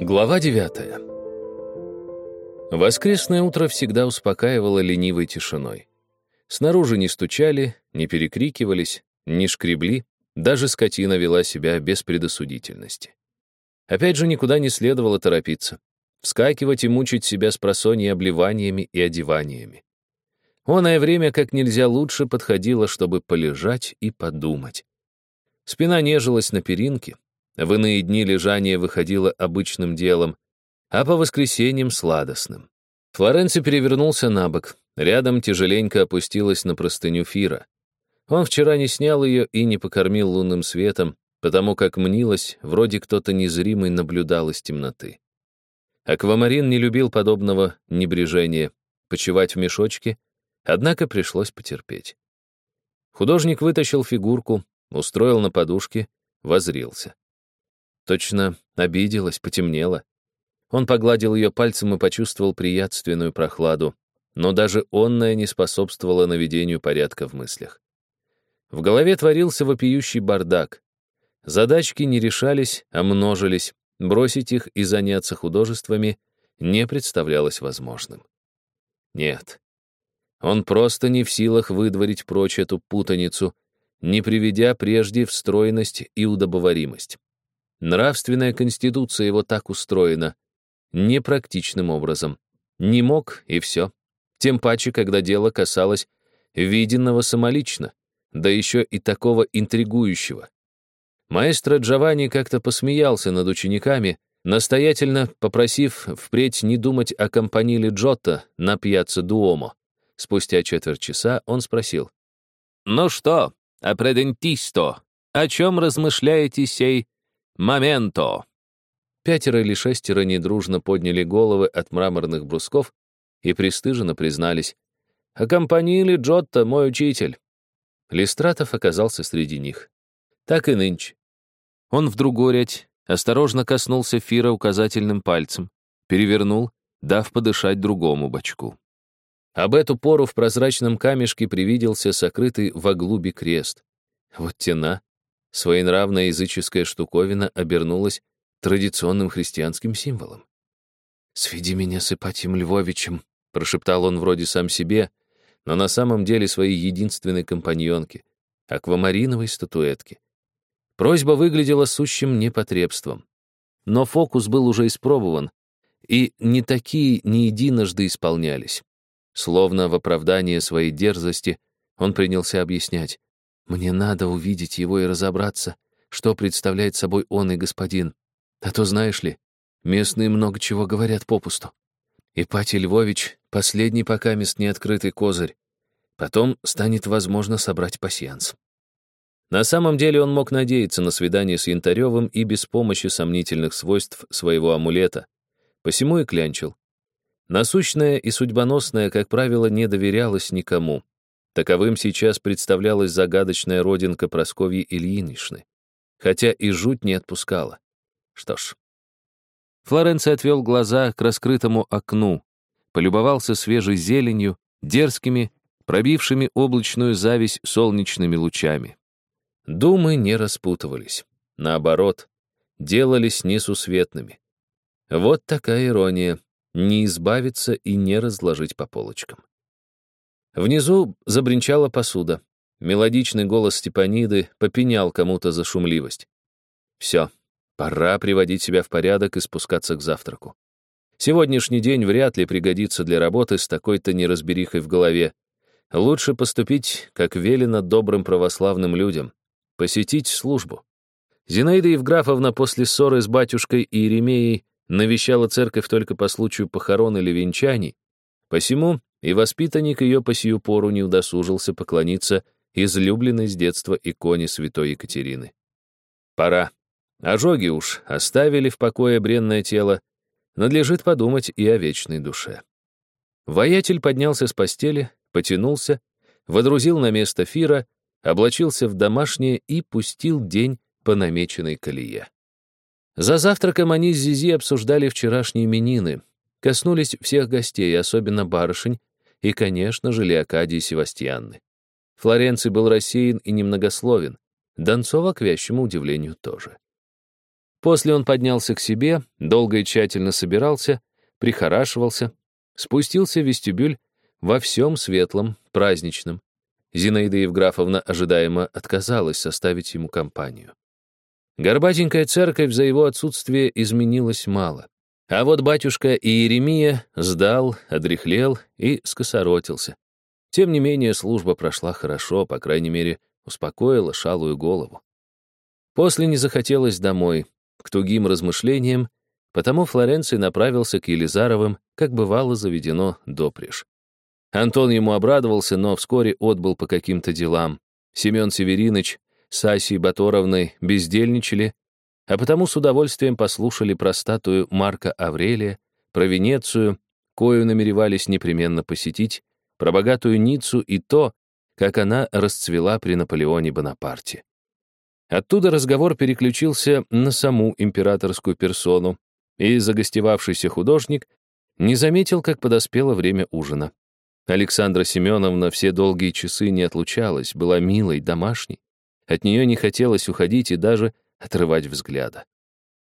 Глава 9 Воскресное утро всегда успокаивало ленивой тишиной. Снаружи не стучали, не перекрикивались, не шкребли, даже скотина вела себя без предосудительности. Опять же, никуда не следовало торопиться. Вскакивать и мучить себя с просонья обливаниями и одеваниями. Оное время как нельзя лучше подходило, чтобы полежать и подумать. Спина нежилась на перинке, в иные дни лежание выходило обычным делом, а по воскресеньям — сладостным. Флоренци перевернулся на бок. Рядом тяжеленько опустилась на простыню Фира. Он вчера не снял ее и не покормил лунным светом, потому как мнилось, вроде кто-то незримый наблюдал из темноты. Аквамарин не любил подобного небрежения, почевать в мешочке, однако пришлось потерпеть. Художник вытащил фигурку, устроил на подушке, возрился. Точно обиделась, потемнела. Он погладил ее пальцем и почувствовал приятственную прохладу, но даже онная не способствовала наведению порядка в мыслях. В голове творился вопиющий бардак. Задачки не решались, а множились. Бросить их и заняться художествами не представлялось возможным. Нет. Он просто не в силах выдворить прочь эту путаницу, не приведя прежде в стройность и удобоваримость. Нравственная конституция его так устроена. Непрактичным образом. Не мог, и все. Тем паче, когда дело касалось виденного самолично, да еще и такого интригующего. Маэстро Джованни как-то посмеялся над учениками, настоятельно попросив впредь не думать о компаниле Джотто на пьяце Дуомо. Спустя четверть часа он спросил. «Ну что, апредентисто, о чем размышляете сей «Моменто!» Пятеро или шестеро недружно подняли головы от мраморных брусков и пристыженно признались. «Аккомпанили Джотто, мой учитель». Листратов оказался среди них. Так и нынче. Он вдруг горять, осторожно коснулся Фира указательным пальцем, перевернул, дав подышать другому бочку. Об эту пору в прозрачном камешке привиделся сокрытый в оглубе крест. Вот тена, Своенравная языческая штуковина обернулась традиционным христианским символом. «Сведи меня с Ипатием Львовичем», — прошептал он вроде сам себе, но на самом деле своей единственной компаньонке, аквамариновой статуэтке. Просьба выглядела сущим непотребством. Но фокус был уже испробован, и не такие не единожды исполнялись. Словно в оправдание своей дерзости он принялся объяснять. Мне надо увидеть его и разобраться, что представляет собой он и господин. А то, знаешь ли, местные много чего говорят попусту. Ипатий Львович — последний пока мест неоткрытый козырь. Потом станет возможно собрать пасьянс. На самом деле он мог надеяться на свидание с Янтаревым и без помощи сомнительных свойств своего амулета. Посему и клянчил. Насущное и судьбоносное, как правило, не доверялось никому. Таковым сейчас представлялась загадочная родинка Просковьи Ильиничны, хотя и жуть не отпускала. Что ж. Флоренций отвел глаза к раскрытому окну, полюбовался свежей зеленью, дерзкими, пробившими облачную зависть солнечными лучами. Думы не распутывались. Наоборот, делались несусветными. Вот такая ирония — не избавиться и не разложить по полочкам. Внизу забринчала посуда. Мелодичный голос Степаниды попенял кому-то за шумливость. Все, пора приводить себя в порядок и спускаться к завтраку. Сегодняшний день вряд ли пригодится для работы с такой-то неразберихой в голове. Лучше поступить, как велено добрым православным людям, посетить службу. Зинаида Евграфовна после ссоры с батюшкой Иеремеей навещала церковь только по случаю похорон или венчаний, посему и воспитанник ее по сию пору не удосужился поклониться излюбленной с детства иконе святой Екатерины. Пора. Ожоги уж оставили в покое бренное тело, надлежит подумать и о вечной душе. Воятель поднялся с постели, потянулся, водрузил на место Фира, облачился в домашнее и пустил день по намеченной колее. За завтраком они с Зизи обсуждали вчерашние именины, коснулись всех гостей, особенно барышень, и, конечно же, Леокадии Севастьянны. Флоренций был рассеян и немногословен, Донцова, к вящему удивлению, тоже. После он поднялся к себе, долго и тщательно собирался, прихорашивался, спустился в вестибюль во всем светлом, праздничном. Зинаида Евграфовна ожидаемо отказалась составить ему компанию. Горбатенькая церковь за его отсутствие изменилась мало. А вот батюшка Иеремия сдал, одряхлел и скосоротился. Тем не менее, служба прошла хорошо, по крайней мере, успокоила шалую голову. После не захотелось домой, к тугим размышлениям, потому Флоренций направился к Елизаровым, как бывало заведено допреж. Антон ему обрадовался, но вскоре отбыл по каким-то делам. Семен Севериныч с Асей Баторовной бездельничали, а потому с удовольствием послушали про статую Марка Аврелия, про Венецию, кою намеревались непременно посетить, про богатую Ниццу и то, как она расцвела при Наполеоне Бонапарте. Оттуда разговор переключился на саму императорскую персону, и загостевавшийся художник не заметил, как подоспело время ужина. Александра Семеновна все долгие часы не отлучалась, была милой, домашней. От нее не хотелось уходить и даже отрывать взгляда.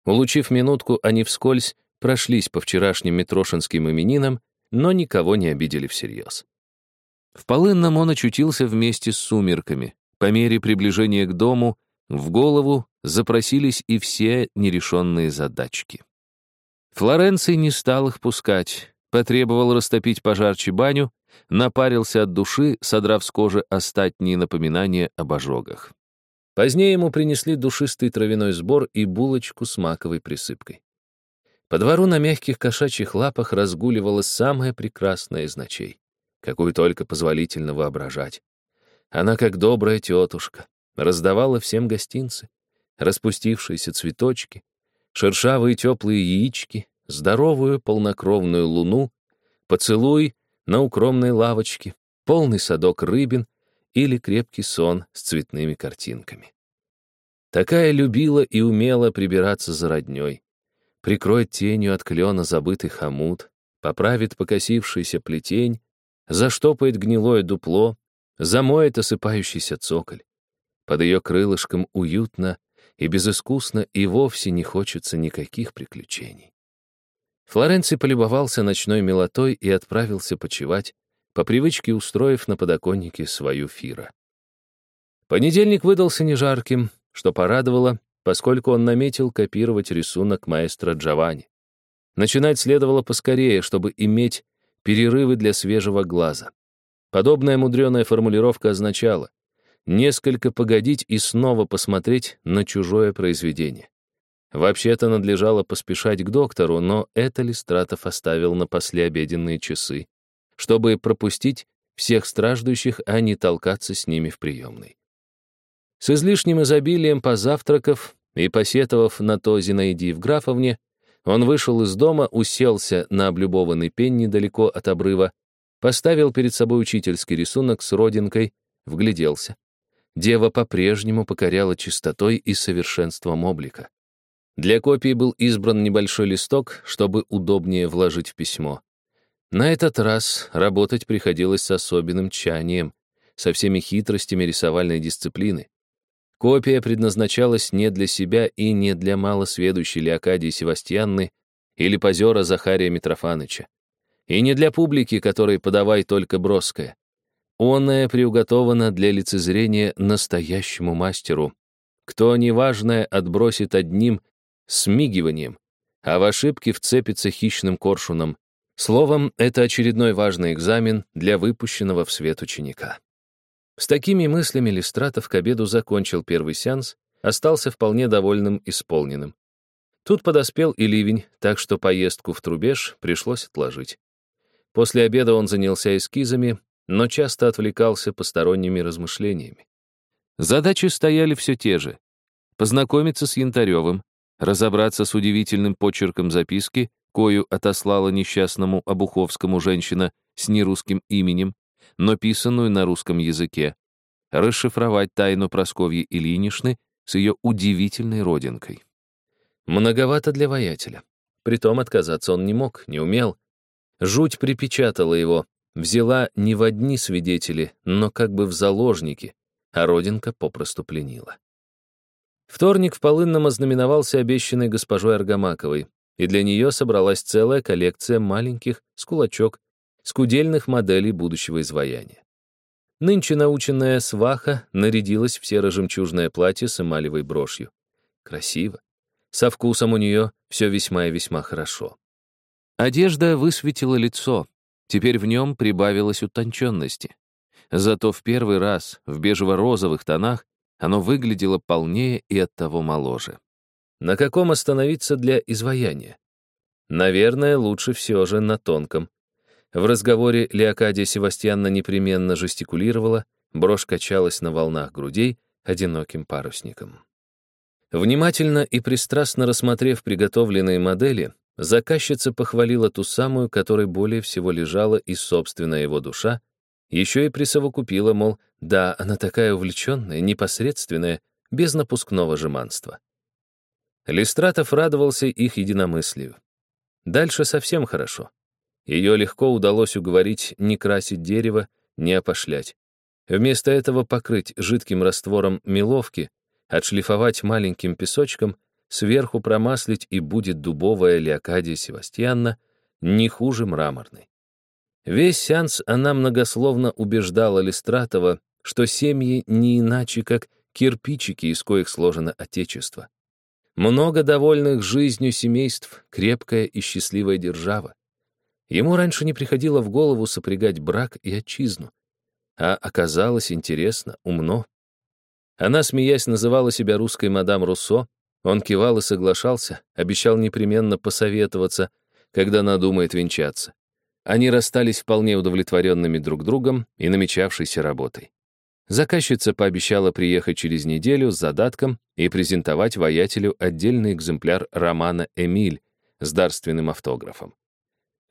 Улучив минутку, они вскользь прошлись по вчерашним Митрошинским именинам, но никого не обидели всерьез. В Полынном он очутился вместе с сумерками. По мере приближения к дому в голову запросились и все нерешенные задачки. Флоренций не стал их пускать, потребовал растопить пожарче баню, напарился от души, содрав с кожи остатние напоминания об ожогах. Позднее ему принесли душистый травяной сбор и булочку с маковой присыпкой. По двору на мягких кошачьих лапах разгуливала самая прекрасная из ночей, какую только позволительно воображать. Она, как добрая тетушка, раздавала всем гостинцы, распустившиеся цветочки, шершавые теплые яички, здоровую полнокровную луну, поцелуй на укромной лавочке, полный садок рыбин — или крепкий сон с цветными картинками. Такая любила и умела прибираться за роднёй, прикроет тенью от клена забытый хомут, поправит покосившийся плетень, заштопает гнилое дупло, замоет осыпающийся цоколь. Под ее крылышком уютно и безыскусно и вовсе не хочется никаких приключений. Флоренций полюбовался ночной милотой и отправился почевать, по привычке устроив на подоконнике свою фира. Понедельник выдался не жарким, что порадовало, поскольку он наметил копировать рисунок маэстро Джованни. Начинать следовало поскорее, чтобы иметь перерывы для свежего глаза. Подобная мудреная формулировка означала несколько погодить и снова посмотреть на чужое произведение. Вообще-то надлежало поспешать к доктору, но это Листратов оставил на послеобеденные часы чтобы пропустить всех страждущих, а не толкаться с ними в приемной. С излишним изобилием позавтракав и посетовав на то Зинаиде Евграфовне, он вышел из дома, уселся на облюбованный пень недалеко от обрыва, поставил перед собой учительский рисунок с родинкой, вгляделся. Дева по-прежнему покоряла чистотой и совершенством облика. Для копии был избран небольшой листок, чтобы удобнее вложить в письмо. На этот раз работать приходилось с особенным тщанием, со всеми хитростями рисовальной дисциплины. Копия предназначалась не для себя и не для малосведущей Леокадии Севастьянны или позера Захария Митрофаныча. И не для публики, которой подавай только броское. Онное приуготовано для лицезрения настоящему мастеру. Кто неважное отбросит одним смигиванием, а в ошибке вцепится хищным коршуном, Словом, это очередной важный экзамен для выпущенного в свет ученика. С такими мыслями Листратов к обеду закончил первый сеанс, остался вполне довольным исполненным. Тут подоспел и ливень, так что поездку в Трубеж пришлось отложить. После обеда он занялся эскизами, но часто отвлекался посторонними размышлениями. Задачи стояли все те же. Познакомиться с Янтаревым, разобраться с удивительным почерком записки кою отослала несчастному Обуховскому женщина с нерусским именем, но писанную на русском языке, расшифровать тайну Просковьи Ильиничны с ее удивительной родинкой. Многовато для воятеля. Притом отказаться он не мог, не умел. Жуть припечатала его, взяла не в одни свидетели, но как бы в заложники, а родинка попросту пленила. Вторник в Полынном ознаменовался обещанной госпожой Аргамаковой, и для нее собралась целая коллекция маленьких, с кулачок, скудельных моделей будущего изваяния. Нынче наученная сваха нарядилась в серо-жемчужное платье с эмалевой брошью. Красиво. Со вкусом у нее все весьма и весьма хорошо. Одежда высветила лицо. Теперь в нем прибавилось утонченности. Зато в первый раз в бежево-розовых тонах оно выглядело полнее и оттого моложе. На каком остановиться для изваяния? Наверное, лучше все же на тонком. В разговоре Леокадия Севастьянна непременно жестикулировала, брошь качалась на волнах грудей одиноким парусником. Внимательно и пристрастно рассмотрев приготовленные модели, заказчица похвалила ту самую, которой более всего лежала и собственная его душа, еще и присовокупила, мол, да, она такая увлеченная, непосредственная, без напускного жеманства. Листратов радовался их единомыслию. Дальше совсем хорошо. Ее легко удалось уговорить не красить дерево, не опошлять. Вместо этого покрыть жидким раствором меловки, отшлифовать маленьким песочком, сверху промаслить, и будет дубовая Леокадия Севастьянна не хуже мраморной. Весь сеанс она многословно убеждала Листратова, что семьи не иначе, как кирпичики, из коих сложено Отечество. Много довольных жизнью семейств, крепкая и счастливая держава. Ему раньше не приходило в голову сопрягать брак и отчизну. А оказалось интересно, умно. Она, смеясь, называла себя русской мадам Руссо, он кивал и соглашался, обещал непременно посоветоваться, когда надумает венчаться. Они расстались вполне удовлетворенными друг другом и намечавшейся работой. Заказчица пообещала приехать через неделю с задатком и презентовать воятелю отдельный экземпляр романа «Эмиль» с дарственным автографом.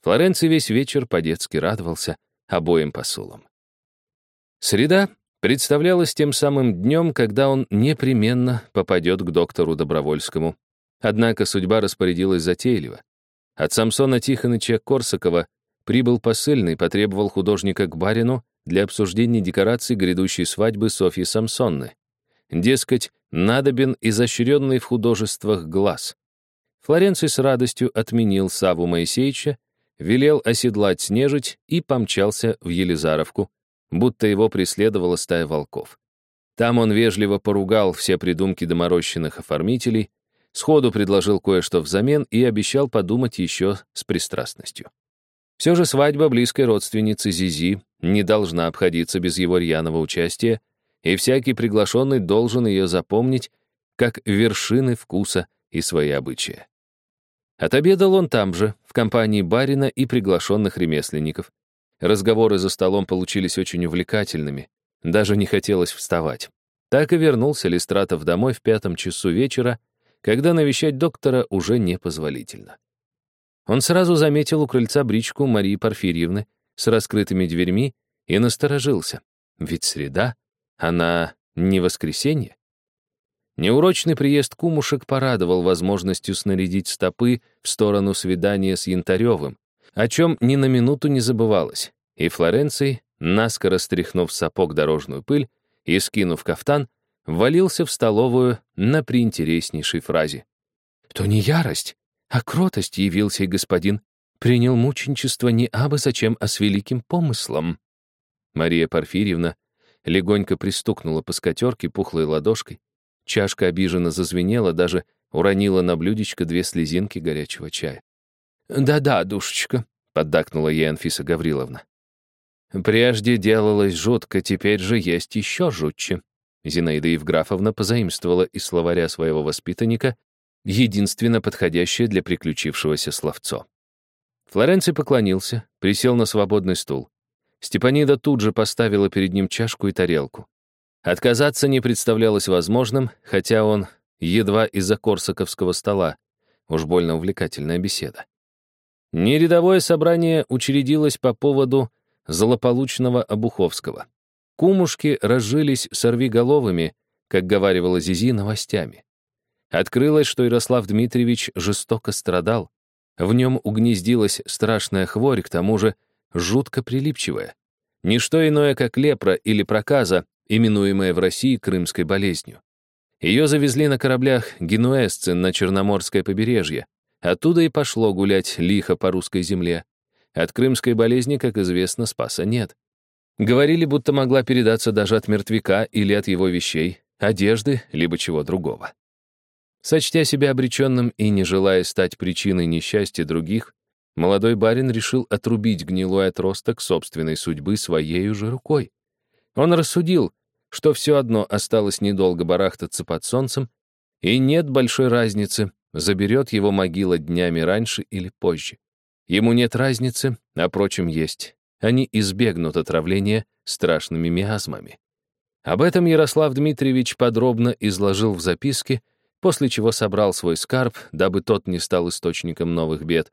Флоренций весь вечер по-детски радовался обоим посулам. Среда представлялась тем самым днем, когда он непременно попадет к доктору Добровольскому. Однако судьба распорядилась затейливо. От Самсона Тихоныча Корсакова прибыл посыльный, потребовал художника к барину для обсуждения декораций грядущей свадьбы Софьи Самсонны. Дескать, надобен изощренный в художествах глаз. Флоренций с радостью отменил Саву Моисеевича, велел оседлать снежить и помчался в Елизаровку, будто его преследовала стая волков. Там он вежливо поругал все придумки доморощенных оформителей, сходу предложил кое-что взамен и обещал подумать еще с пристрастностью. Все же свадьба близкой родственницы Зизи не должна обходиться без его рьяного участия, и всякий приглашенный должен ее запомнить как вершины вкуса и свои обычаи. Отобедал он там же, в компании барина и приглашенных ремесленников. Разговоры за столом получились очень увлекательными, даже не хотелось вставать. Так и вернулся Листратов домой в пятом часу вечера, когда навещать доктора уже непозволительно. Он сразу заметил у крыльца бричку Марии Порфирьевны с раскрытыми дверьми и насторожился. Ведь среда, она не воскресенье. Неурочный приезд кумушек порадовал возможностью снарядить стопы в сторону свидания с Янтаревым, о чем ни на минуту не забывалось, и Флоренций, наскоро стряхнув сапог дорожную пыль и скинув кафтан, ввалился в столовую на приинтереснейшей фразе. «То не ярость, а кротость явился и господин, принял мученичество не абы зачем, а с великим помыслом. Мария Порфирьевна легонько пристукнула по скатерке пухлой ладошкой. Чашка обиженно зазвенела, даже уронила на блюдечко две слезинки горячего чая. «Да-да, душечка», — поддакнула ей Анфиса Гавриловна. «Прежде делалось жутко, теперь же есть еще жутче». Зинаида Евграфовна позаимствовала из словаря своего воспитанника единственно подходящее для приключившегося словцо. Флоренций поклонился, присел на свободный стул. Степанида тут же поставила перед ним чашку и тарелку. Отказаться не представлялось возможным, хотя он едва из-за корсаковского стола. Уж больно увлекательная беседа. Нерядовое собрание учредилось по поводу злополучного Обуховского. Кумушки разжились сорвиголовыми, как говаривала Зизи, новостями. Открылось, что Ярослав Дмитриевич жестоко страдал. В нем угнездилась страшная хворь, к тому же жутко прилипчивая. Ничто иное, как лепра или проказа, именуемая в России крымской болезнью. Ее завезли на кораблях генуэзцы на Черноморское побережье. Оттуда и пошло гулять лихо по русской земле. От крымской болезни, как известно, спаса нет. Говорили, будто могла передаться даже от мертвяка или от его вещей, одежды, либо чего другого. Сочтя себя обреченным и не желая стать причиной несчастья других, молодой барин решил отрубить гнилой отросток собственной судьбы своей же рукой. Он рассудил, что все одно осталось недолго барахтаться под солнцем, и нет большой разницы, заберет его могила днями раньше или позже. Ему нет разницы, а прочим есть. Они избегнут отравления страшными миазмами. Об этом Ярослав Дмитриевич подробно изложил в записке, после чего собрал свой скарб, дабы тот не стал источником новых бед,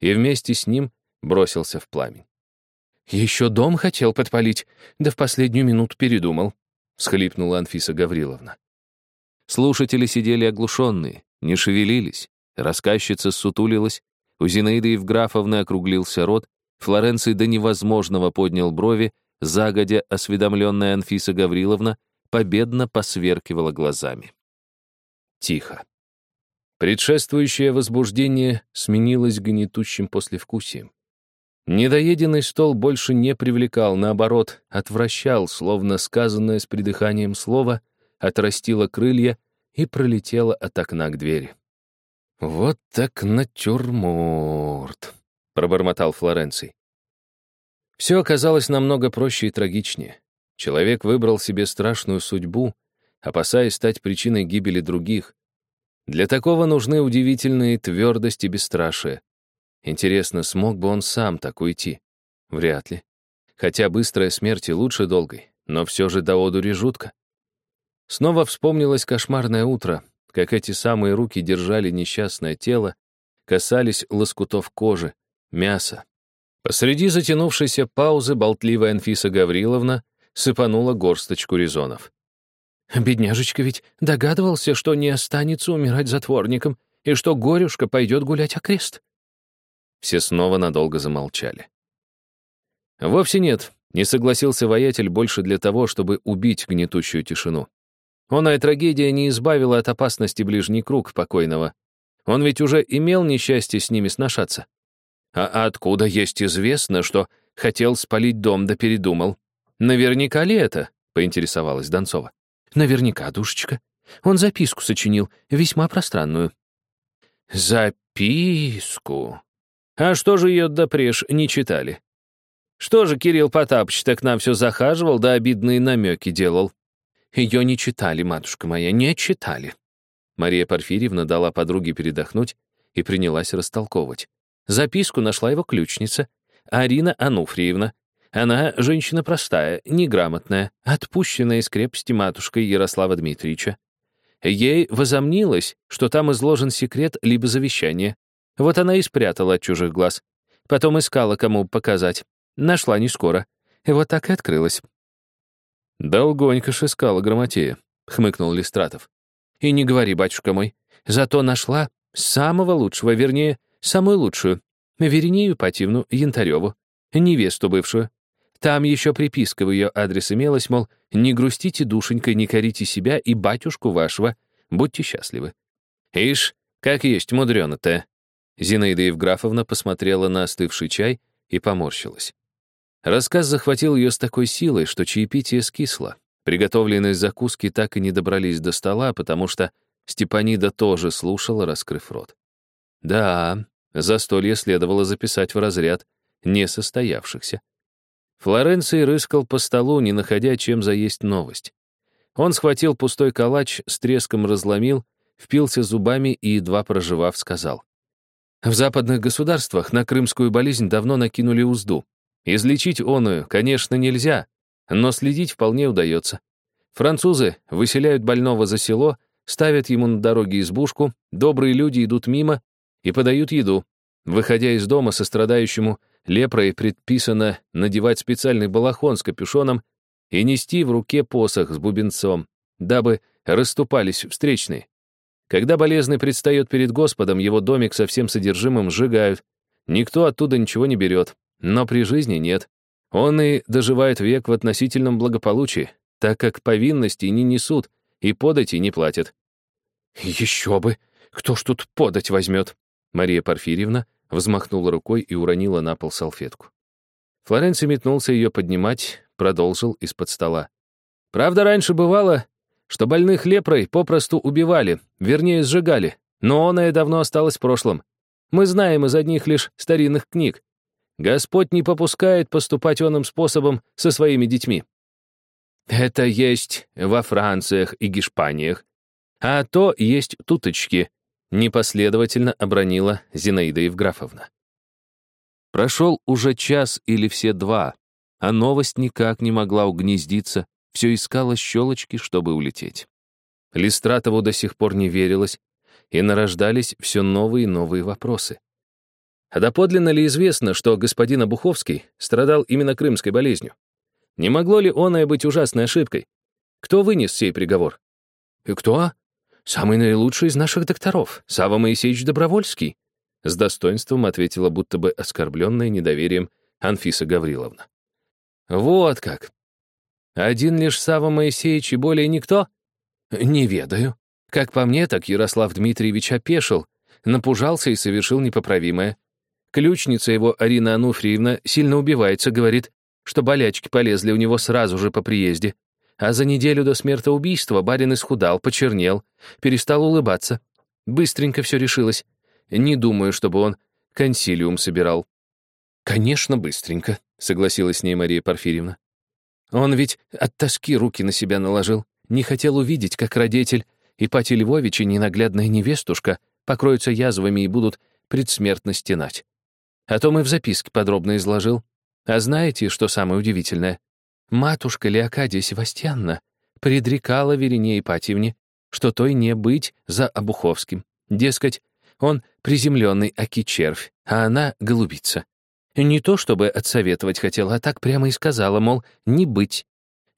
и вместе с ним бросился в пламень. «Еще дом хотел подпалить, да в последнюю минуту передумал», — всхлипнула Анфиса Гавриловна. Слушатели сидели оглушенные, не шевелились. Рассказчица сутулилась, у Зинаиды Евграфовны округлился рот, Флоренций до невозможного поднял брови, загодя осведомленная Анфиса Гавриловна победно посверкивала глазами. Тихо. Предшествующее возбуждение сменилось гнетущим послевкусием. Недоеденный стол больше не привлекал, наоборот, отвращал, словно сказанное с придыханием слово, отрастило крылья и пролетело от окна к двери. «Вот так натюрморт», — пробормотал Флоренций. Все оказалось намного проще и трагичнее. Человек выбрал себе страшную судьбу, опасаясь стать причиной гибели других. Для такого нужны удивительные твердость и бесстрашие. Интересно, смог бы он сам так уйти? Вряд ли. Хотя быстрая смерть и лучше долгой, но все же до одури жутко. Снова вспомнилось кошмарное утро, как эти самые руки держали несчастное тело, касались лоскутов кожи, мяса. Посреди затянувшейся паузы болтливая Анфиса Гавриловна сыпанула горсточку резонов. «Бедняжечка ведь догадывался, что не останется умирать затворником и что горюшка пойдет гулять окрест. Все снова надолго замолчали. Вовсе нет, не согласился воятель больше для того, чтобы убить гнетущую тишину. Оная трагедия не избавила от опасности ближний круг покойного. Он ведь уже имел несчастье с ними сношаться. А откуда есть известно, что хотел спалить дом да передумал? Наверняка ли это? поинтересовалась Донцова. Наверняка, душечка. Он записку сочинил, весьма пространную. Записку? А что же ее допреж не читали? Что же Кирилл Потапыч-то к нам все захаживал, да обидные намеки делал? Ее не читали, матушка моя, не читали. Мария Порфирьевна дала подруге передохнуть и принялась растолковывать. Записку нашла его ключница, Арина Ануфриевна. Она женщина простая, неграмотная, отпущенная из крепости матушкой Ярослава Дмитриевича. Ей возомнилось, что там изложен секрет либо завещание, вот она и спрятала от чужих глаз. Потом искала, кому показать. Нашла не скоро. И вот так и открылась. «Долгонько ж искала Грамотея», — хмыкнул Листратов. «И не говори, батюшка мой. Зато нашла самого лучшего, вернее, самую лучшую. Веринею Пативну Янтареву, невесту бывшую. Там еще приписка в ее адрес имелась, мол, не грустите, душенька, не корите себя и батюшку вашего, будьте счастливы. Ишь, как есть мудрено-то. Зинаида Евграфовна посмотрела на остывший чай и поморщилась. Рассказ захватил ее с такой силой, что чаепитие скисло. Приготовленные закуски так и не добрались до стола, потому что Степанида тоже слушала, раскрыв рот. Да, застолье следовало записать в разряд несостоявшихся. Флоренций рыскал по столу, не находя чем заесть новость. Он схватил пустой калач, с треском разломил, впился зубами и, едва проживав, сказал. В западных государствах на крымскую болезнь давно накинули узду. Излечить оную, конечно, нельзя, но следить вполне удается. Французы выселяют больного за село, ставят ему на дороге избушку, добрые люди идут мимо и подают еду. Выходя из дома сострадающему лепрой предписано надевать специальный балахон с капюшоном и нести в руке посох с бубенцом, дабы расступались встречные. Когда болезный предстает перед Господом, его домик со всем содержимым сжигают. Никто оттуда ничего не берет. Но при жизни нет. Он и доживает век в относительном благополучии, так как повинности не несут, и подати не платят. «Еще бы! Кто ж тут подать возьмет?» Мария Порфирьевна взмахнула рукой и уронила на пол салфетку. Флоренций метнулся ее поднимать, продолжил из-под стола. «Правда, раньше бывало, что больных лепрой попросту убивали, вернее, сжигали, но оное давно осталось в прошлом. Мы знаем из одних лишь старинных книг. Господь не попускает поступать оным способом со своими детьми. Это есть во Франциях и Гешпаниях, а то есть туточки, непоследовательно обронила Зинаида Евграфовна. Прошел уже час или все два, а новость никак не могла угнездиться, все искала щелочки, чтобы улететь. Листратову до сих пор не верилось, и нарождались все новые и новые вопросы. А доподлинно ли известно, что господин Обуховский страдал именно крымской болезнью? Не могло ли оное быть ужасной ошибкой? Кто вынес сей приговор? И кто? Самый наилучший из наших докторов, Сава Моисеевич Добровольский. С достоинством ответила будто бы оскорбленная недоверием Анфиса Гавриловна. Вот как. Один лишь Сава Моисеевич и более никто? Не ведаю. Как по мне, так Ярослав Дмитриевич опешил, напужался и совершил непоправимое. Ключница его, Арина Ануфриевна, сильно убивается, говорит, что болячки полезли у него сразу же по приезде. А за неделю до смертоубийства барин исхудал, почернел, перестал улыбаться. Быстренько все решилось. Не думаю, чтобы он консилиум собирал. «Конечно, быстренько», — согласилась с ней Мария Порфирьевна. «Он ведь от тоски руки на себя наложил, не хотел увидеть, как родитель Ипатий Львович и ненаглядная невестушка покроются язвами и будут предсмертно стенать. А то мы в записке подробно изложил. А знаете, что самое удивительное? Матушка Леокадия Севастьянна предрекала Верине Ипатьевне, что той не быть за Обуховским. Дескать, он приземленный аки-червь, а она — голубица. Не то чтобы отсоветовать хотела, а так прямо и сказала, мол, не быть.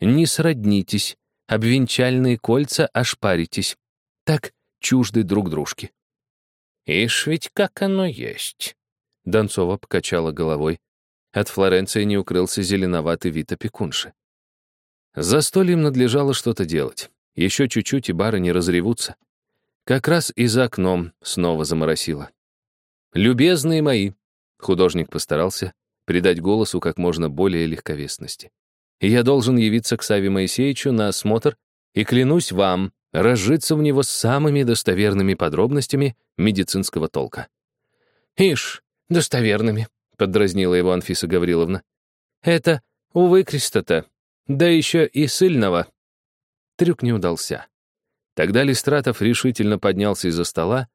Не сроднитесь, обвенчальные кольца ошпаритесь. Так чужды друг дружке. «Ишь ведь как оно есть!» Донцова покачала головой. От Флоренции не укрылся зеленоватый вид опекунши. За стольем надлежало что-то делать. Еще чуть-чуть, и бары не разревутся. Как раз и за окном снова заморосило. «Любезные мои!» — художник постарался придать голосу как можно более легковесности. «Я должен явиться к Саве Моисеевичу на осмотр и клянусь вам, разжиться в него самыми достоверными подробностями медицинского толка». «Ишь, достоверными», — подразнила его Анфиса Гавриловна. «Это, увы, крестота. Да еще и сыльного». Трюк не удался. Тогда Листратов решительно поднялся из-за стола,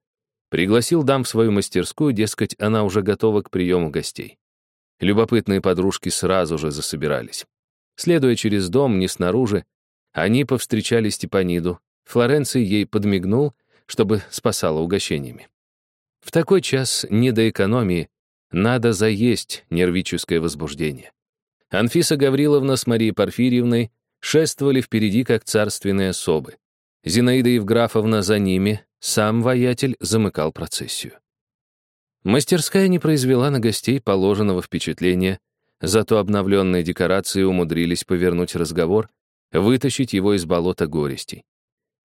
пригласил дам в свою мастерскую, дескать, она уже готова к приему гостей. Любопытные подружки сразу же засобирались. Следуя через дом, не снаружи, они повстречали Степаниду. Флоренций ей подмигнул, чтобы спасала угощениями. В такой час не до экономии, надо заесть нервическое возбуждение. Анфиса Гавриловна с Марией Порфирьевной шествовали впереди, как царственные особы. Зинаида Евграфовна за ними, сам воятель замыкал процессию. Мастерская не произвела на гостей положенного впечатления, зато обновленные декорации умудрились повернуть разговор, вытащить его из болота горестей.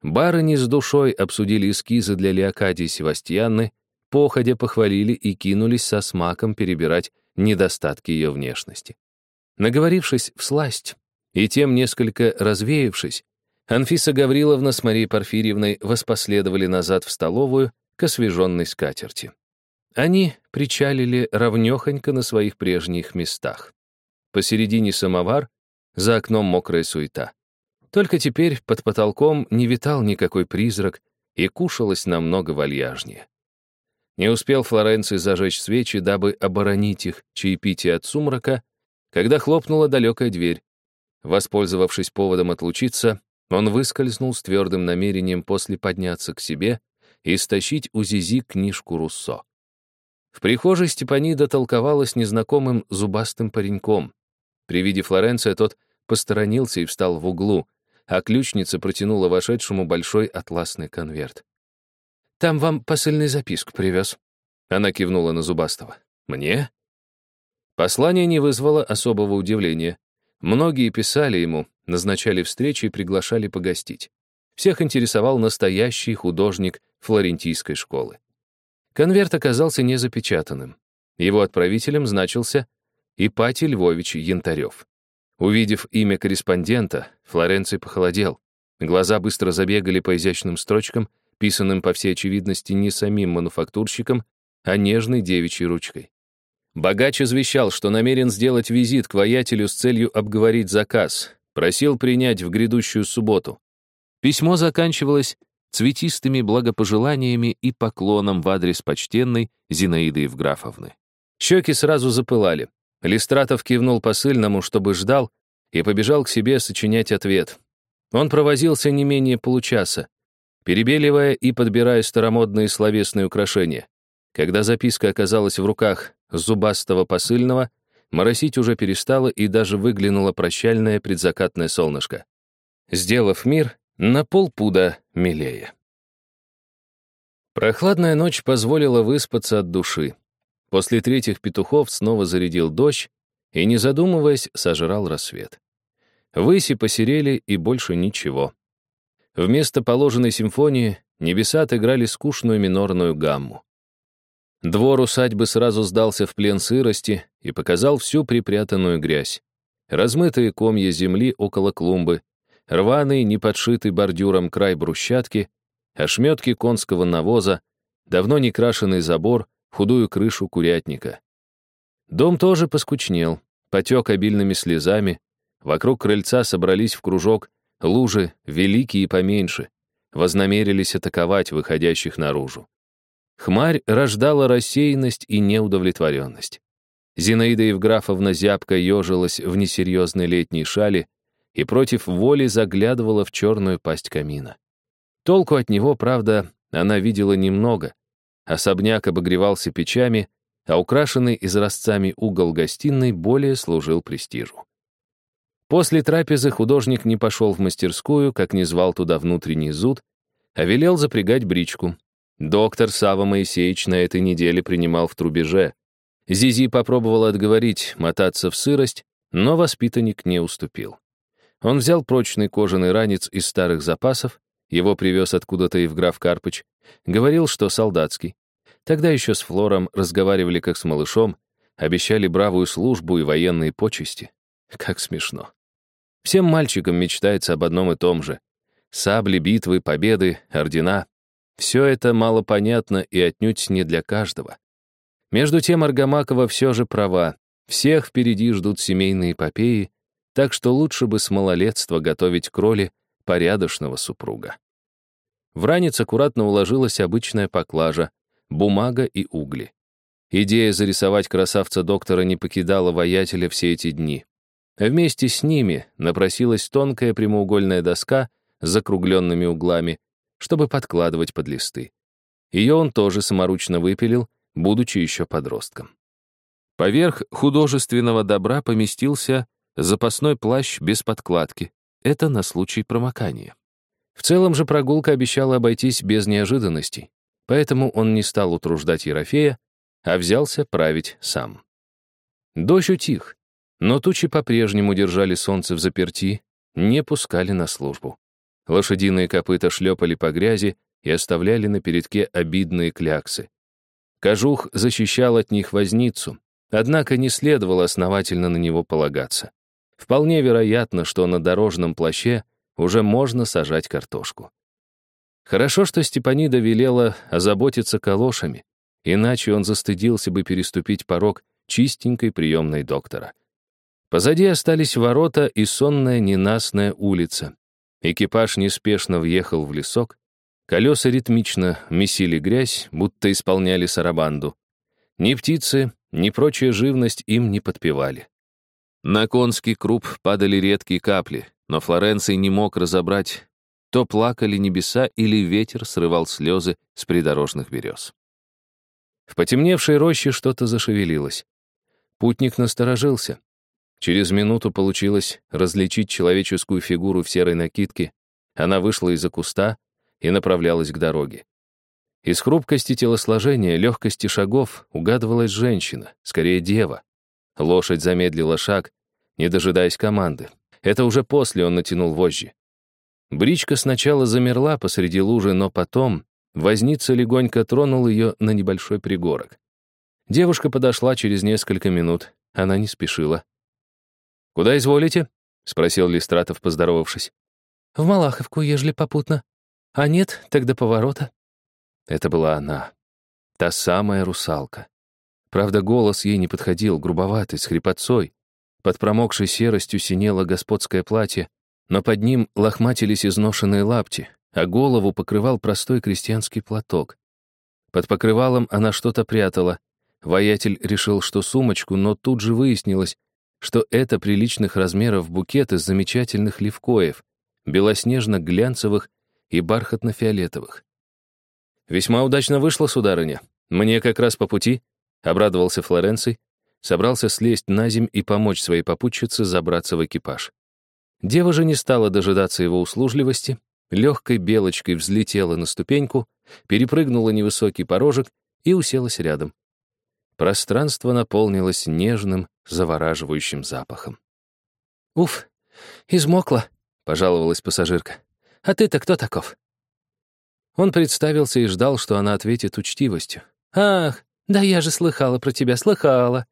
Барыни с душой обсудили эскизы для Леокадии Севастьянны, походя похвалили и кинулись со смаком перебирать недостатки ее внешности. Наговорившись в сласть и тем несколько развеявшись, Анфиса Гавриловна с Марией Порфирьевной воспоследовали назад в столовую к освеженной скатерти. Они причалили ровнёхонько на своих прежних местах. Посередине самовар, за окном мокрая суета. Только теперь под потолком не витал никакой призрак и кушалось намного вальяжнее. Не успел Флоренций зажечь свечи, дабы оборонить их чаепитие от сумрака, когда хлопнула далекая дверь. Воспользовавшись поводом отлучиться, он выскользнул с твердым намерением после подняться к себе и стащить у Зизи книжку Руссо. В прихожей Степанида толковалась незнакомым зубастым пареньком. При виде Флоренция тот посторонился и встал в углу, а ключница протянула вошедшему большой атласный конверт. Там вам посыльный записку привез». Она кивнула на Зубастого. «Мне?» Послание не вызвало особого удивления. Многие писали ему, назначали встречи и приглашали погостить. Всех интересовал настоящий художник флорентийской школы. Конверт оказался незапечатанным. Его отправителем значился Ипатий Львович Янтарев. Увидев имя корреспондента, Флоренций похолодел. Глаза быстро забегали по изящным строчкам, писанным, по всей очевидности, не самим мануфактурщиком, а нежной девичьей ручкой. Богач извещал, что намерен сделать визит к воятелю с целью обговорить заказ, просил принять в грядущую субботу. Письмо заканчивалось цветистыми благопожеланиями и поклоном в адрес почтенной Зинаиды Евграфовны. Щеки сразу запылали. Листратов кивнул посыльному, чтобы ждал, и побежал к себе сочинять ответ. Он провозился не менее получаса, перебеливая и подбирая старомодные словесные украшения. Когда записка оказалась в руках зубастого посыльного, моросить уже перестало и даже выглянуло прощальное предзакатное солнышко. Сделав мир на полпуда милее. Прохладная ночь позволила выспаться от души. После третьих петухов снова зарядил дождь и, не задумываясь, сожрал рассвет. Выси посерели и больше ничего. Вместо положенной симфонии небеса отыграли скучную минорную гамму. Двор усадьбы сразу сдался в плен сырости и показал всю припрятанную грязь. Размытые комья земли около клумбы, рваный, не подшитый бордюром край брусчатки, ошметки конского навоза, давно не крашеный забор, худую крышу курятника. Дом тоже поскучнел, потек обильными слезами, вокруг крыльца собрались в кружок лужи, великие и поменьше, вознамерились атаковать выходящих наружу. Хмарь рождала рассеянность и неудовлетворенность. Зинаида Евграфовна зябко ежилась в несерьезной летней шали и против воли заглядывала в черную пасть камина. Толку от него, правда, она видела немного. Особняк обогревался печами, а украшенный изразцами угол гостиной более служил престижу. После трапезы художник не пошел в мастерскую, как не звал туда внутренний зуд, а велел запрягать бричку, Доктор Сава Моисеевич на этой неделе принимал в трубеже. Зизи попробовал отговорить мотаться в сырость, но воспитанник не уступил. Он взял прочный кожаный ранец из старых запасов, его привез откуда-то Евграф Карпыч, говорил, что солдатский. Тогда еще с Флором разговаривали как с малышом, обещали бравую службу и военные почести. Как смешно. Всем мальчикам мечтается об одном и том же. Сабли, битвы, победы, ордена. Все это малопонятно и отнюдь не для каждого. Между тем Аргамакова все же права. Всех впереди ждут семейные эпопеи, так что лучше бы с малолетства готовить к роли порядочного супруга. В ранец аккуратно уложилась обычная поклажа, бумага и угли. Идея зарисовать красавца-доктора не покидала воятеля все эти дни. Вместе с ними напросилась тонкая прямоугольная доска с закругленными углами, чтобы подкладывать под листы. Ее он тоже саморучно выпилил, будучи еще подростком. Поверх художественного добра поместился запасной плащ без подкладки. Это на случай промокания. В целом же прогулка обещала обойтись без неожиданностей, поэтому он не стал утруждать Ерофея, а взялся править сам. Дождь утих, но тучи по-прежнему держали солнце в заперти, не пускали на службу. Лошадиные копыта шлепали по грязи и оставляли на передке обидные кляксы. Кожух защищал от них возницу, однако не следовало основательно на него полагаться. Вполне вероятно, что на дорожном плаще уже можно сажать картошку. Хорошо, что Степанида велела озаботиться калошами, иначе он застыдился бы переступить порог чистенькой приемной доктора. Позади остались ворота и сонная ненастная улица, Экипаж неспешно въехал в лесок, колеса ритмично месили грязь, будто исполняли сарабанду. Ни птицы, ни прочая живность им не подпевали. На конский круп падали редкие капли, но Флоренций не мог разобрать, то плакали небеса или ветер срывал слезы с придорожных берез. В потемневшей роще что-то зашевелилось. Путник насторожился. Через минуту получилось различить человеческую фигуру в серой накидке. Она вышла из-за куста и направлялась к дороге. Из хрупкости телосложения, легкости шагов угадывалась женщина, скорее дева. Лошадь замедлила шаг, не дожидаясь команды. Это уже после он натянул вожжи. Бричка сначала замерла посреди лужи, но потом возница легонько тронул ее на небольшой пригорок. Девушка подошла через несколько минут. Она не спешила. «Куда изволите?» — спросил Листратов, поздоровавшись. «В Малаховку, ежели попутно. А нет, тогда поворота». Это была она. Та самая русалка. Правда, голос ей не подходил, грубоватый, с хрипотцой. Под промокшей серостью синело господское платье, но под ним лохматились изношенные лапти, а голову покрывал простой крестьянский платок. Под покрывалом она что-то прятала. Воятель решил, что сумочку, но тут же выяснилось, что это приличных размеров букет из замечательных левкоев, белоснежно-глянцевых и бархатно-фиолетовых. «Весьма удачно вышло, сударыня. Мне как раз по пути», — обрадовался Флоренций, собрался слезть на земь и помочь своей попутчице забраться в экипаж. Дева же не стала дожидаться его услужливости, легкой белочкой взлетела на ступеньку, перепрыгнула невысокий порожек и уселась рядом. Пространство наполнилось нежным, завораживающим запахом. «Уф, измокла», — пожаловалась пассажирка. «А ты-то кто таков?» Он представился и ждал, что она ответит учтивостью. «Ах, да я же слыхала про тебя, слыхала.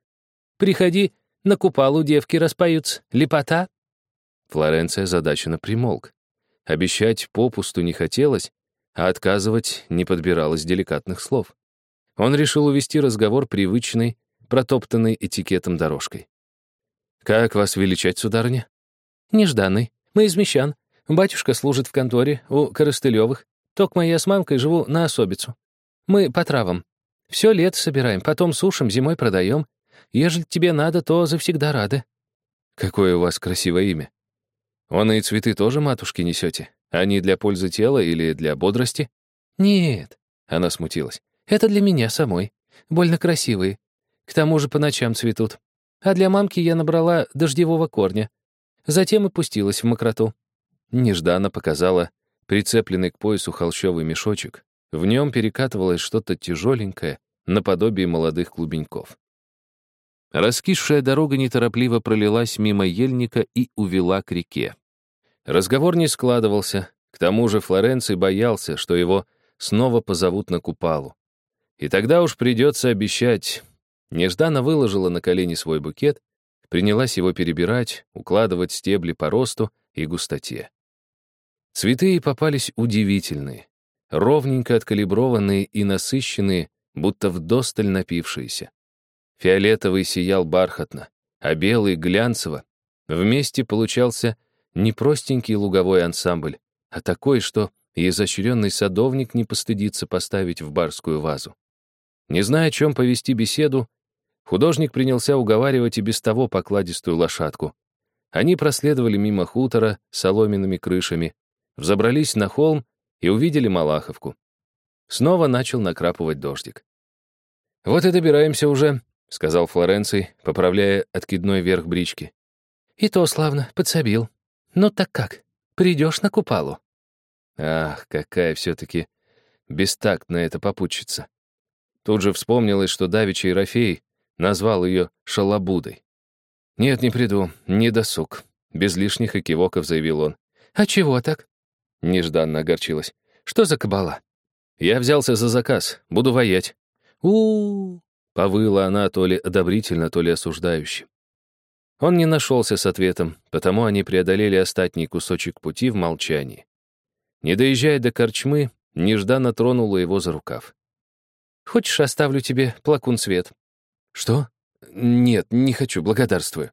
Приходи, на купалу девки распоются. Лепота?» Флоренция задаченно примолк. Обещать попусту не хотелось, а отказывать не подбиралось деликатных слов. Он решил увести разговор привычной, протоптанной этикетом дорожкой. «Как вас величать, сударыня?» «Нежданный. Мы из Мещан. Батюшка служит в конторе у Коростылевых. Токма я с мамкой живу на особицу. Мы по травам. Все лето собираем, потом сушим, зимой продаем. Ежели тебе надо, то завсегда рады». «Какое у вас красивое имя. Он и цветы тоже матушке несете? Они для пользы тела или для бодрости?» «Нет», — она смутилась. «Это для меня самой. Больно красивые. К тому же по ночам цветут. А для мамки я набрала дождевого корня. Затем и пустилась в мокроту». Нежданно показала прицепленный к поясу холщовый мешочек. В нем перекатывалось что-то тяжеленькое, наподобие молодых клубеньков. Раскисшая дорога неторопливо пролилась мимо ельника и увела к реке. Разговор не складывался, к тому же Флоренций боялся, что его снова позовут на купалу. И тогда уж придется обещать. Нежданно выложила на колени свой букет, принялась его перебирать, укладывать стебли по росту и густоте. Цветы попались удивительные, ровненько откалиброванные и насыщенные, будто вдосталь напившиеся. Фиолетовый сиял бархатно, а белый — глянцево. Вместе получался не простенький луговой ансамбль, а такой, что изощренный садовник не постыдится поставить в барскую вазу. Не зная, о чем повести беседу, художник принялся уговаривать и без того покладистую лошадку. Они проследовали мимо хутора с соломенными крышами, взобрались на холм и увидели Малаховку. Снова начал накрапывать дождик. «Вот и добираемся уже», — сказал Флоренций, поправляя откидной верх брички. «И то славно, подсобил. Ну так как, придешь на купалу?» Ах, какая все-таки бестактная эта попутчица. Тут же вспомнилось, что Давича Ерофей назвал ее шалобудой. «Нет, не приду, не досуг», — без лишних экивоков заявил он. «А чего так?» Нежданно огорчилась. «Что за кабала?» «Я взялся за заказ, буду воять». «У-у-у!» Повыла она то ли одобрительно, то ли осуждающе. Он не нашелся с ответом, потому они преодолели остатний кусочек пути в молчании. Не доезжая до корчмы, нежданно тронула его за рукав. «Хочешь, оставлю тебе плакун свет?» «Что? Нет, не хочу, благодарствую».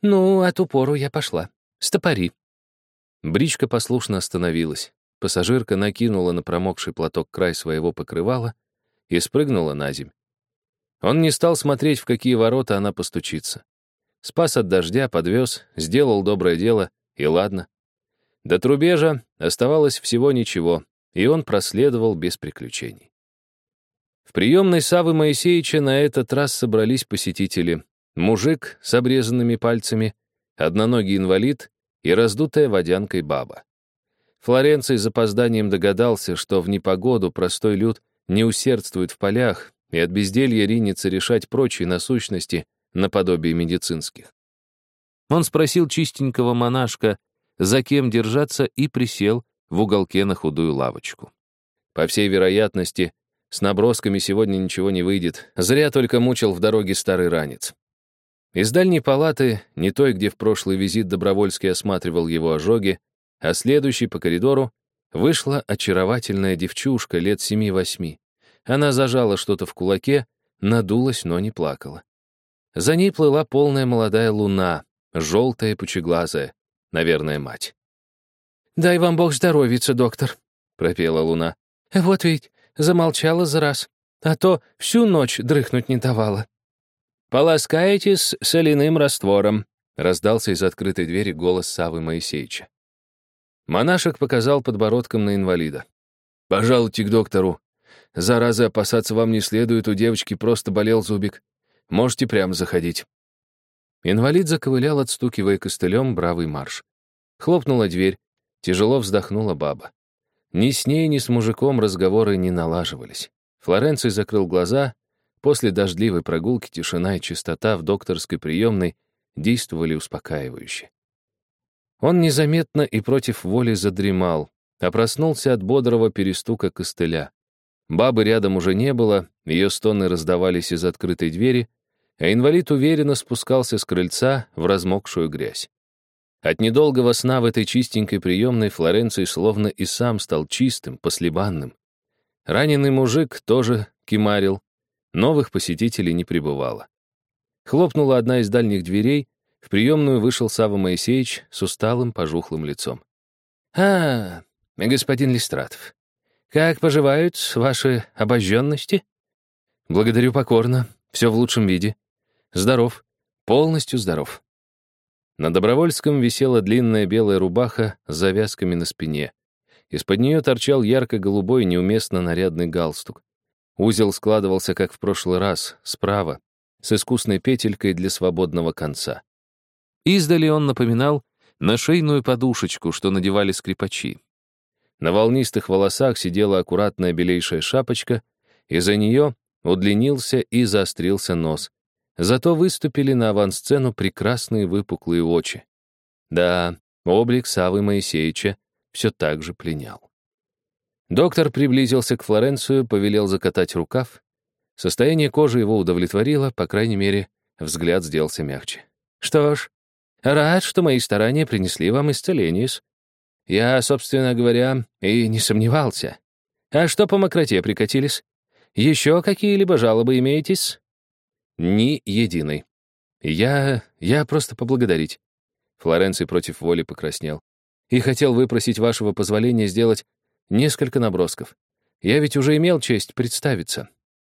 «Ну, от упору я пошла. Стопори». Бричка послушно остановилась. Пассажирка накинула на промокший платок край своего покрывала и спрыгнула на земь. Он не стал смотреть, в какие ворота она постучится. Спас от дождя, подвез, сделал доброе дело, и ладно. До трубежа оставалось всего ничего, и он проследовал без приключений. В приемной Савы Моисеевича на этот раз собрались посетители. Мужик с обрезанными пальцами, одноногий инвалид и раздутая водянкой баба. Флоренций с запозданием догадался, что в непогоду простой люд не усердствует в полях, и от безделья ринется решать прочие насущности наподобие медицинских. Он спросил чистенького монашка за кем держаться и присел в уголке на худую лавочку. По всей вероятности, с набросками сегодня ничего не выйдет. Зря только мучил в дороге старый ранец. Из дальней палаты, не той, где в прошлый визит Добровольский осматривал его ожоги, а следующей по коридору, вышла очаровательная девчушка лет семи-восьми. Она зажала что-то в кулаке, надулась, но не плакала. За ней плыла полная молодая луна, желтая пучеглазая, наверное, мать. «Дай вам Бог здоровиться, доктор», — пропела луна. «Вот ведь замолчала за раз, а то всю ночь дрыхнуть не давала». «Полоскаетесь соляным раствором», — раздался из открытой двери голос Савы Моисеевича. Монашек показал подбородком на инвалида. «Пожалуйте к доктору. Заразы опасаться вам не следует, у девочки просто болел зубик. Можете прямо заходить». Инвалид заковылял, отстукивая костылем бравый марш. Хлопнула дверь, тяжело вздохнула баба. Ни с ней, ни с мужиком разговоры не налаживались. Флоренций закрыл глаза. После дождливой прогулки тишина и чистота в докторской приемной действовали успокаивающе. Он незаметно и против воли задремал, а проснулся от бодрого перестука костыля. Бабы рядом уже не было, ее стоны раздавались из открытой двери, а инвалид уверенно спускался с крыльца в размокшую грязь. От недолгого сна в этой чистенькой приемной Флоренций словно и сам стал чистым, послебанным. Раненый мужик тоже кимарил, новых посетителей не прибывало. Хлопнула одна из дальних дверей, в приемную вышел Сава Моисеевич с усталым, пожухлым лицом. «А, господин Листратов, как поживают ваши обожженности?» «Благодарю покорно, все в лучшем виде. Здоров, полностью здоров». На Добровольском висела длинная белая рубаха с завязками на спине. Из-под нее торчал ярко-голубой, неуместно нарядный галстук. Узел складывался, как в прошлый раз, справа, с искусной петелькой для свободного конца. Издали он напоминал на шейную подушечку, что надевали скрипачи. На волнистых волосах сидела аккуратная белейшая шапочка, и за нее удлинился и заострился нос, Зато выступили на авансцену прекрасные выпуклые очи. Да, облик Савы Моисеевича все так же пленял. Доктор приблизился к Флоренцию, повелел закатать рукав. Состояние кожи его удовлетворило, по крайней мере, взгляд сделался мягче. «Что ж, рад, что мои старания принесли вам исцеление. Я, собственно говоря, и не сомневался. А что по мокроте прикатились? Еще какие-либо жалобы имеетесь?» Ни единой. Я... я просто поблагодарить. Флоренций против воли покраснел. И хотел выпросить вашего позволения сделать несколько набросков. Я ведь уже имел честь представиться.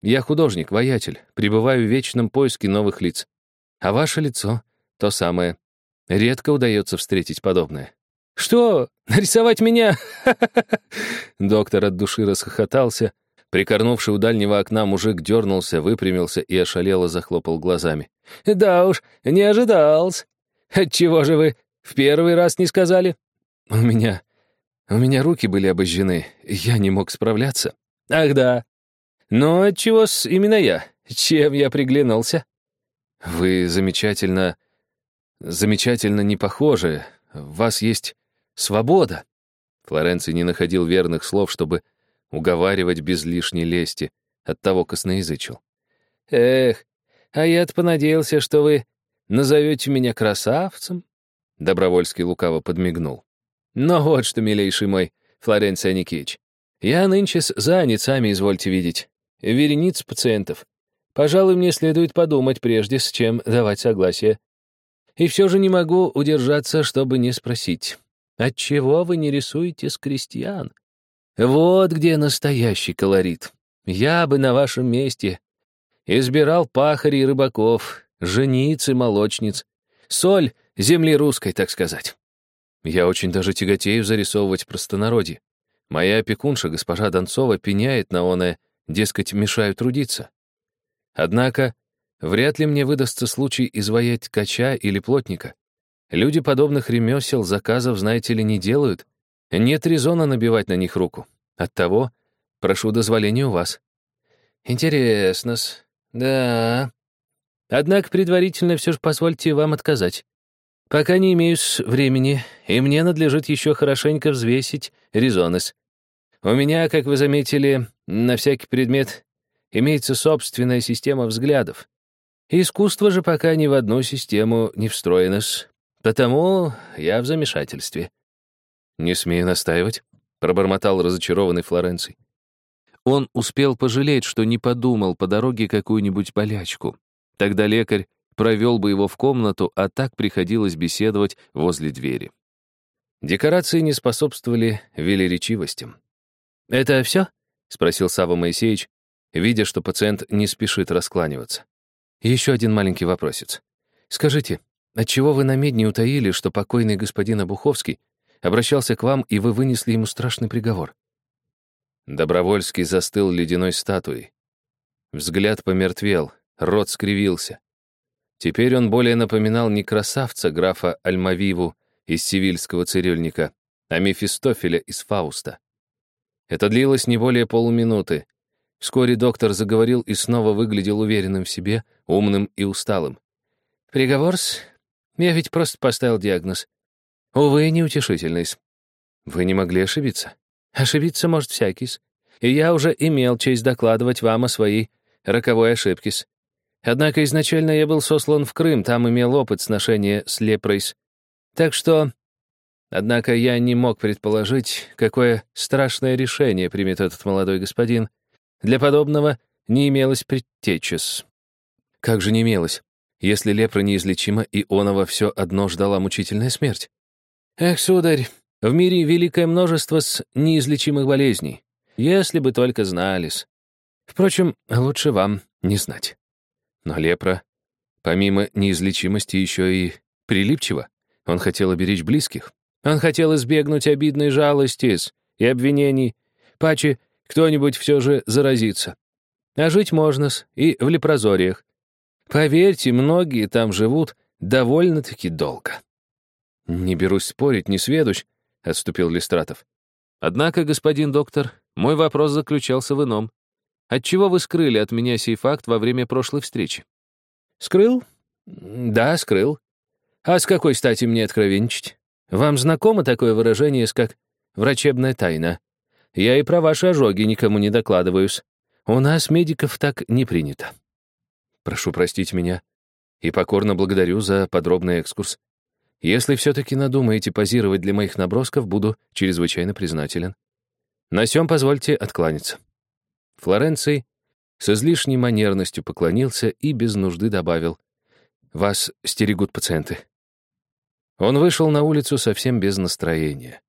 Я художник, воятель, пребываю в вечном поиске новых лиц. А ваше лицо — то самое. Редко удается встретить подобное. «Что? Нарисовать меня?» Доктор от души расхохотался, Прикорнувший у дальнего окна мужик дернулся, выпрямился и ошалело захлопал глазами. «Да уж, не ожидался. Отчего же вы в первый раз не сказали?» «У меня... у меня руки были обожжены, я не мог справляться». «Ах да. Но отчего с именно я? Чем я приглянулся?» «Вы замечательно... замечательно не похожи. В вас есть свобода». Флоренций не находил верных слов, чтобы уговаривать без лишней лести, оттого косноязычил. «Эх, а я-то понадеялся, что вы назовете меня красавцем?» Добровольский лукаво подмигнул. «Но вот что, милейший мой, Флоренция Аникеевич, я нынче занят, сами извольте видеть. Верениц пациентов. Пожалуй, мне следует подумать, прежде с чем давать согласие. И все же не могу удержаться, чтобы не спросить, отчего вы не рисуете с крестьян? Вот где настоящий колорит. Я бы на вашем месте избирал пахарей и рыбаков, жениц и молочниц, соль земли русской, так сказать. Я очень даже тяготею зарисовывать простонародье. Моя опекунша, госпожа Донцова, пеняет на оное, дескать, мешают трудиться. Однако, вряд ли мне выдастся случай изваять ткача или плотника. Люди подобных ремесел заказов, знаете ли, не делают, нет резона набивать на них руку. Оттого прошу дозволения у вас. Интересно-с. Да. Однако предварительно все же позвольте вам отказать. Пока не имею времени, и мне надлежит еще хорошенько взвесить резонес. У меня, как вы заметили, на всякий предмет имеется собственная система взглядов. Искусство же пока ни в одну систему не встроено, потому я в замешательстве. «Не смею настаивать», — пробормотал разочарованный Флоренций. Он успел пожалеть, что не подумал по дороге какую-нибудь болячку. Тогда лекарь провел бы его в комнату, а так приходилось беседовать возле двери. Декорации не способствовали велеречивостям. «Это все?» — спросил Сава Моисеевич, видя, что пациент не спешит раскланиваться. «Еще один маленький вопросец. Скажите, отчего вы на медне утаили, что покойный господин Обуховский обращался к вам, и вы вынесли ему страшный приговор?» Добровольский застыл ледяной статуей. Взгляд помертвел, рот скривился. Теперь он более напоминал не красавца графа Альмавиву из сивильского цирюльника, а Мефистофеля из Фауста. Это длилось не более полуминуты. Вскоре доктор заговорил и снова выглядел уверенным в себе, умным и усталым. «Приговор-с? Я ведь просто поставил диагноз. Увы, неутешительный. Вы не могли ошибиться?» «Ошибиться может всякий-с. И я уже имел честь докладывать вам о своей роковой ошибке-с. Однако изначально я был сослан в Крым, там имел опыт сношения с лепройс. Так что... Однако я не мог предположить, какое страшное решение примет этот молодой господин. Для подобного не имелось предтечес. Как же не имелось, если лепра неизлечима, и оного все одно ждала мучительная смерть? Эх, сударь, в мире великое множество с неизлечимых болезней. Если бы только знались. Впрочем, лучше вам не знать. Но лепра, помимо неизлечимости, еще и прилипчива. Он хотел оберечь близких. Он хотел избегнуть обидной жалости и обвинений. Паче кто-нибудь все же заразится. А жить можно-с и в лепрозориях. Поверьте, многие там живут довольно-таки долго. «Не берусь спорить, не сведущ», — отступил Листратов. «Однако, господин доктор, мой вопрос заключался в ином. Отчего вы скрыли от меня сей факт во время прошлой встречи? Скрыл? Да, скрыл. А с какой стати мне откровенничать? Вам знакомо такое выражение, как «врачебная тайна»? Я и про ваши ожоги никому не докладываюсь. У нас, медиков, так не принято. Прошу простить меня и покорно благодарю за подробный экскурс. Если все-таки надумаете позировать для моих набросков, буду чрезвычайно признателен. На сём позвольте откланяться. Флоренций с излишней манерностью поклонился и без нужды добавил «Вас стерегут пациенты». Он вышел на улицу совсем без настроения.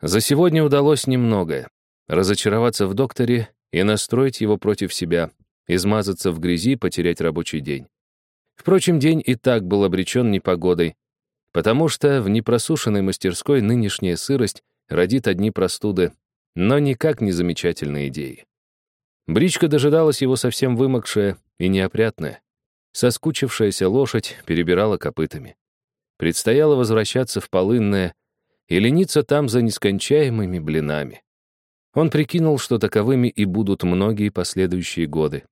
За сегодня удалось немногое — разочароваться в докторе и настроить его против себя, измазаться в грязи, потерять рабочий день. Впрочем, день и так был обречен непогодой, потому что в непросушенной мастерской нынешняя сырость родит одни простуды, но никак не замечательные идеи. Бричка дожидалась его совсем вымокшая и неопрятная. Соскучившаяся лошадь перебирала копытами. Предстояло возвращаться в Полынное и лениться там за нескончаемыми блинами. Он прикинул, что таковыми и будут многие последующие годы.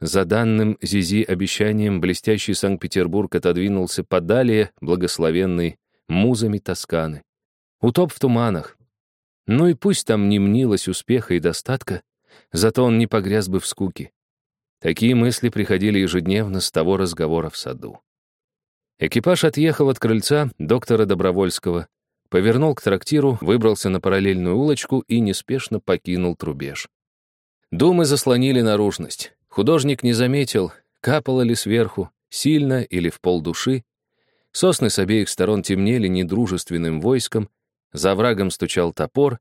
За данным Зизи обещанием блестящий Санкт-Петербург отодвинулся подалее, благословенный музами Тосканы. Утоп в туманах. Ну и пусть там не мнилось успеха и достатка, Зато он не погряз бы в скуке. Такие мысли приходили ежедневно с того разговора в саду. Экипаж отъехал от крыльца доктора Добровольского, повернул к трактиру, выбрался на параллельную улочку и неспешно покинул трубеж. Думы заслонили наружность. Художник не заметил, капало ли сверху, сильно или в полдуши. Сосны с обеих сторон темнели недружественным войском, за врагом стучал топор,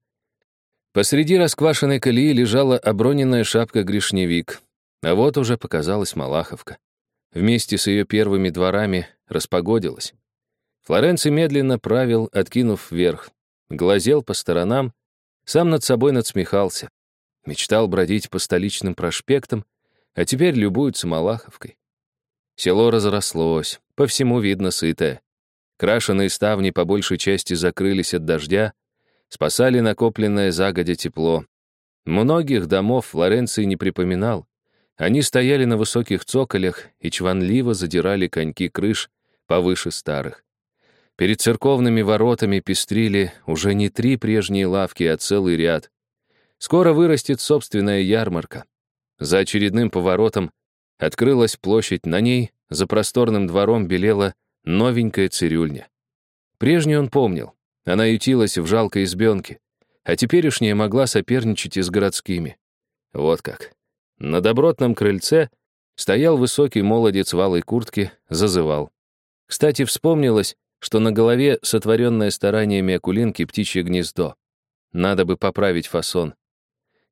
Посреди расквашенной колеи лежала оброненная шапка-грешневик, а вот уже показалась Малаховка. Вместе с ее первыми дворами распогодилась. Флоренций медленно правил, откинув вверх, глазел по сторонам, сам над собой надсмехался. Мечтал бродить по столичным проспектам, а теперь любуется Малаховкой. Село разрослось, по всему видно сытое. Крашеные ставни по большей части закрылись от дождя, спасали накопленное загодя тепло. Многих домов Флоренции не припоминал. Они стояли на высоких цоколях и чванливо задирали коньки крыш повыше старых. Перед церковными воротами пестрили уже не три прежние лавки, а целый ряд. Скоро вырастет собственная ярмарка. За очередным поворотом открылась площадь, на ней за просторным двором белела новенькая цирюльня. Прежнюю он помнил. Она ютилась в жалкой избенке, а теперешняя могла соперничать и с городскими. Вот как. На добротном крыльце стоял высокий молодец в алой куртке, зазывал. Кстати, вспомнилось, что на голове сотворенное стараниями Акулинки птичье гнездо. Надо бы поправить фасон.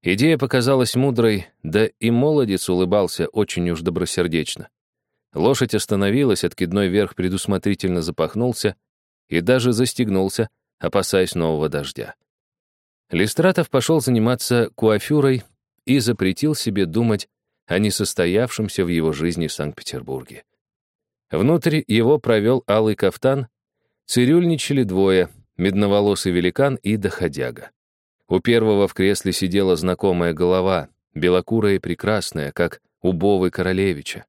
Идея показалась мудрой, да и молодец улыбался очень уж добросердечно. Лошадь остановилась, откидной верх предусмотрительно запахнулся и даже застегнулся, опасаясь нового дождя. Листратов пошел заниматься куафюрой и запретил себе думать о несостоявшемся в его жизни в Санкт-Петербурге. Внутрь его провел алый кафтан, цирюльничали двое, медноволосый великан и доходяга. У первого в кресле сидела знакомая голова, белокурая и прекрасная, как у Бовы Королевича.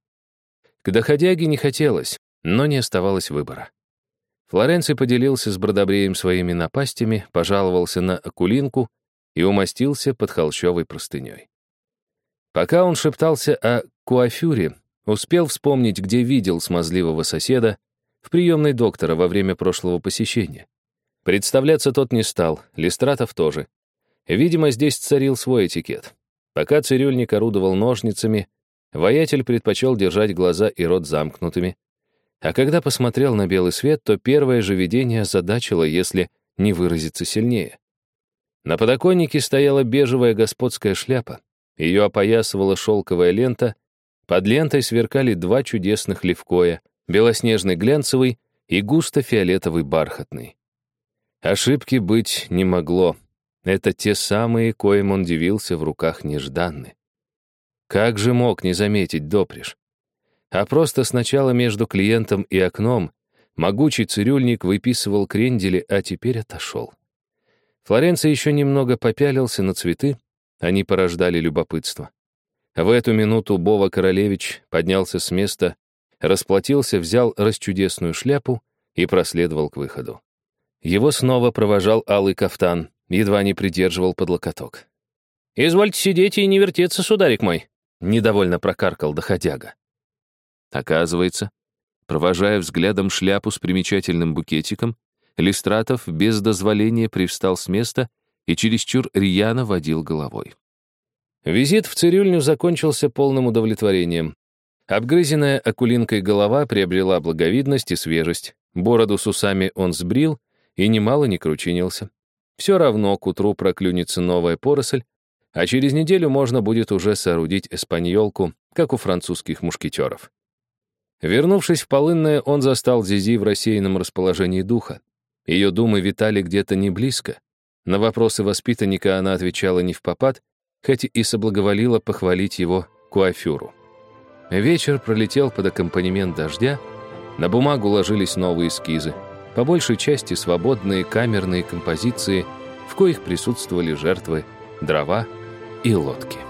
К доходяге не хотелось, но не оставалось выбора. Флоренций поделился с Бродобреем своими напастями, пожаловался на Акулинку и умостился под холщовой простыней. Пока он шептался о куафюре, успел вспомнить, где видел смазливого соседа в приемной доктора во время прошлого посещения. Представляться тот не стал, Листратов тоже. Видимо, здесь царил свой этикет. Пока цирюльник орудовал ножницами, воятель предпочел держать глаза и рот замкнутыми. А когда посмотрел на белый свет, то первое же видение задачило, если не выразиться сильнее. На подоконнике стояла бежевая господская шляпа. Ее опоясывала шелковая лента. Под лентой сверкали два чудесных левкоя, белоснежный глянцевый и густо-фиолетовый бархатный. Ошибки быть не могло. Это те самые, коим он дивился в руках нежданны. Как же мог не заметить допришь? А просто сначала между клиентом и окном могучий цирюльник выписывал крендели, а теперь отошел. Флоренция еще немного попялился на цветы, они порождали любопытство. В эту минуту Бова Королевич поднялся с места, расплатился, взял расчудесную шляпу и проследовал к выходу. Его снова провожал алый кафтан, едва не придерживал под локоток. «Извольте сидеть и не вертеться, сударик мой», — недовольно прокаркал доходяга. Оказывается, провожая взглядом шляпу с примечательным букетиком, Листратов без дозволения привстал с места и чересчур рьяно водил головой. Визит в цирюльню закончился полным удовлетворением. Обгрызенная акулинкой голова приобрела благовидность и свежесть, бороду с усами он сбрил и немало не кручинился. Все равно к утру проклюнется новая поросль, а через неделю можно будет уже соорудить эспаньолку, как у французских мушкетеров. Вернувшись в Полынное, он застал Зизи в рассеянном расположении духа. Ее думы витали где-то не близко. На вопросы воспитанника она отвечала не в попад, хоть и соблаговолила похвалить его куафюру. Вечер пролетел под аккомпанемент дождя, на бумагу ложились новые эскизы — по большей части свободные камерные композиции, в коих присутствовали жертвы, дрова и лодки.